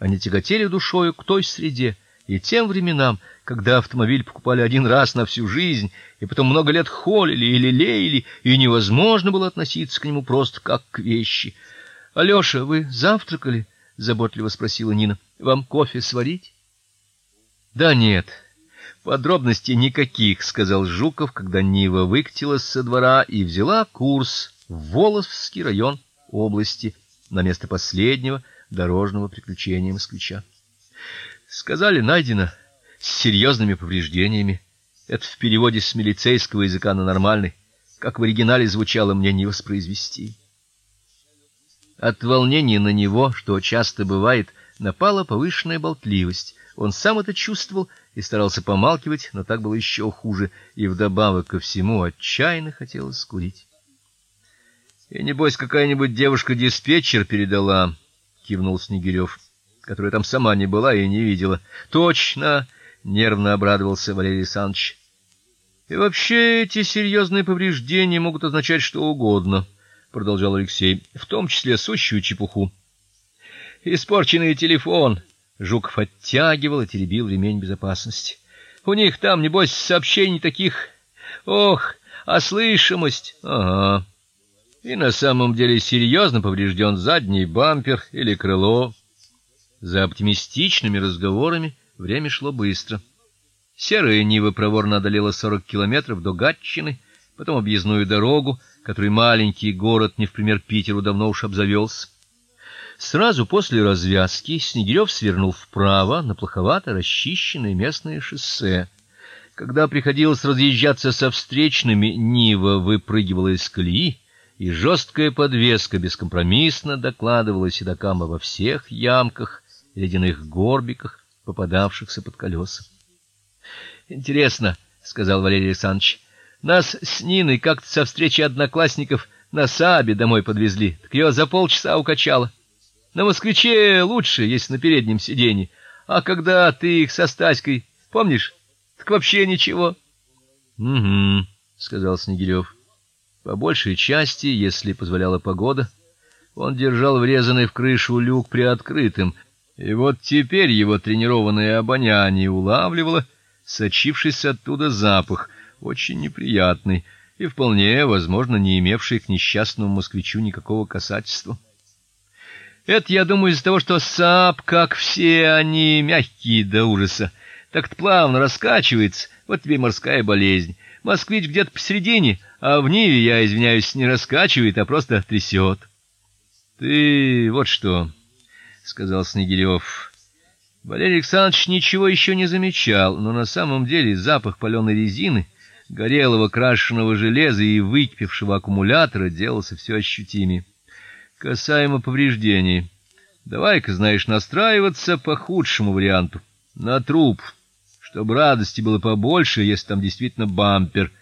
Они тяготели душою к той среде и тем временам, когда автомобиль покупали один раз на всю жизнь, и потом много лет холили или лелеяли, и невозможно было относиться к нему просто как к вещи. Алёша, вы завтракали? заботливо спросила Нина. Вам кофе сварить? Да нет. Подробностей никаких, сказал Жуков, когда Нива выкатилась со двора и взяла курс в Воловский район области на место последнего дорожного приключения москвича. Сказали, найдено с серьезными повреждениями. Это в переводе с милицейского языка на нормальный, как в оригинале звучало, мне не воспроизвести. От волнения на него, что часто бывает, напала повышенная болтливость. Он сам это чувствовал и старался помалкивать, но так было еще хуже, и вдобавок ко всему отчаянно хотелось курить. И небось какая-нибудь девушка-диспетчер передала, кивнул Снегирев, которая там сама не была и не видела. Точно, нервно обрадовался Валерий Александрович. И вообще эти серьезные повреждения могут означать что угодно, продолжал Алексей, в том числе сущую чепуху. Испорченный телефон, Жуков оттягивал и теребил ремень безопасности. У них там небось сообщений таких. Ох, а слышимость. Ага. И на самом деле серьезно поврежден задний бампер или крыло. За оптимистичными разговорами время шло быстро. Серая Нива проворно одолела 40 километров до Гатчины, потом объездную дорогу, которой маленький город, не в пример Питеру, давно уж обзавелся. Сразу после развязки Снегирев свернул вправо на плоховато расчищенное местное шоссе. Когда приходилось разъезжаться со встречными, Нива выпрыгивала из колеи, и жесткая подвеска бескомпромиссно докладывала седокам обо всех ямках ледяных горбиках, попадавшихся под колеса. Интересно, сказал Валерий Александрович. Нас с Ниной как-то со встречи одноклассников на Сабе домой подвезли. Так ее за полчаса укачало. На москвиче лучше, если на переднем сиденье. А когда ты их со Стаськой, помнишь? Так вообще ничего. Угу, сказал Снегирев. По большей части, если позволяла погода, он держал врезанный в крышу люк приоткрытым, и вот теперь его тренированное обоняние улавливало сочившийся оттуда запах, очень неприятный и вполне, возможно, не имевший к несчастному москвичу никакого касательства. Это, я думаю, из-за того, что сап, как все они, мягкие до ужаса, так-то плавно раскачивается. Вот тебе морская болезнь. Москвич где-то посередине, а в Ниве, я извиняюсь, не раскачивает, а просто трясет. Ты вот что, сказал Снегирев. Валерий Александрович ничего еще не замечал, но на самом деле запах паленой резины, горелого крашеного железа и выкипевшего аккумулятора делался все ощутимее. Касаемо повреждений, давай-ка, знаешь, настраиваться по худшему варианту, на труп чтобы радости было побольше, если там действительно бампер.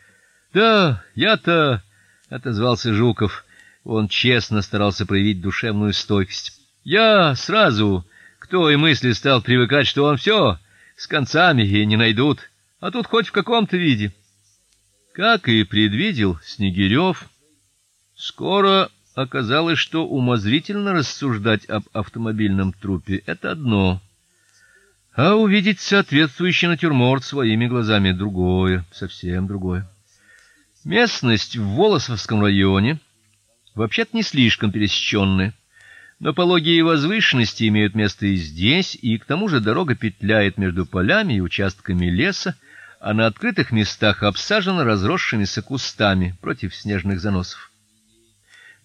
Да, я-то отозвался Жуков. Он честно старался проявить душевную стойкость. Я сразу к той мысли стал привыкать, что он все с концами и не найдут, а тут хоть в каком-то виде. Как и предвидел Снегирев, скоро оказалось, что умозрительно рассуждать об автомобильном трупе это одно, а увидеть соответствующий натюрморт своими глазами другое, совсем другое. Местность в Волосовском районе вообще-то не слишком пересеченная, но пологие возвышенности имеют место и здесь, и к тому же дорога петляет между полями и участками леса, а на открытых местах обсажена разросшимися кустами против снежных заносов.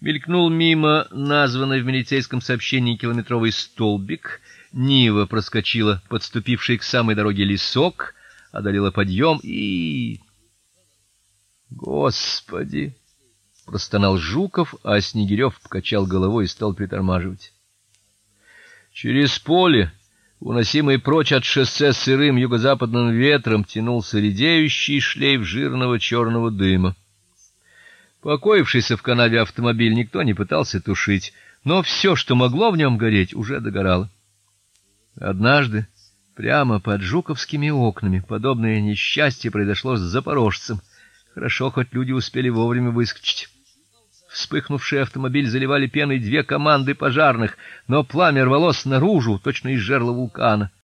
Мелькнул мимо названный в милицейском сообщении километровый столбик — Нива проскочила подступивший к самой дороге лесок, одолела подъем и Господи, простонал Жуков, а Снегирев покачал головой и стал притормаживать. Через поле, уносимый прочь от шоссе сырым юго-западным ветром, тянулся редеющий шлейф жирного черного дыма. Покоившийся в канаве автомобиль никто не пытался тушить, но все, что могло в нем гореть, уже догорало. Однажды, прямо под Жуковскими окнами, подобное несчастье произошло с запорожцем. Хорошо хоть люди успели вовремя выскочить. Вспыхнувший автомобиль заливали пеной две команды пожарных, но пламя рвалось наружу, точно из жерла вулкана.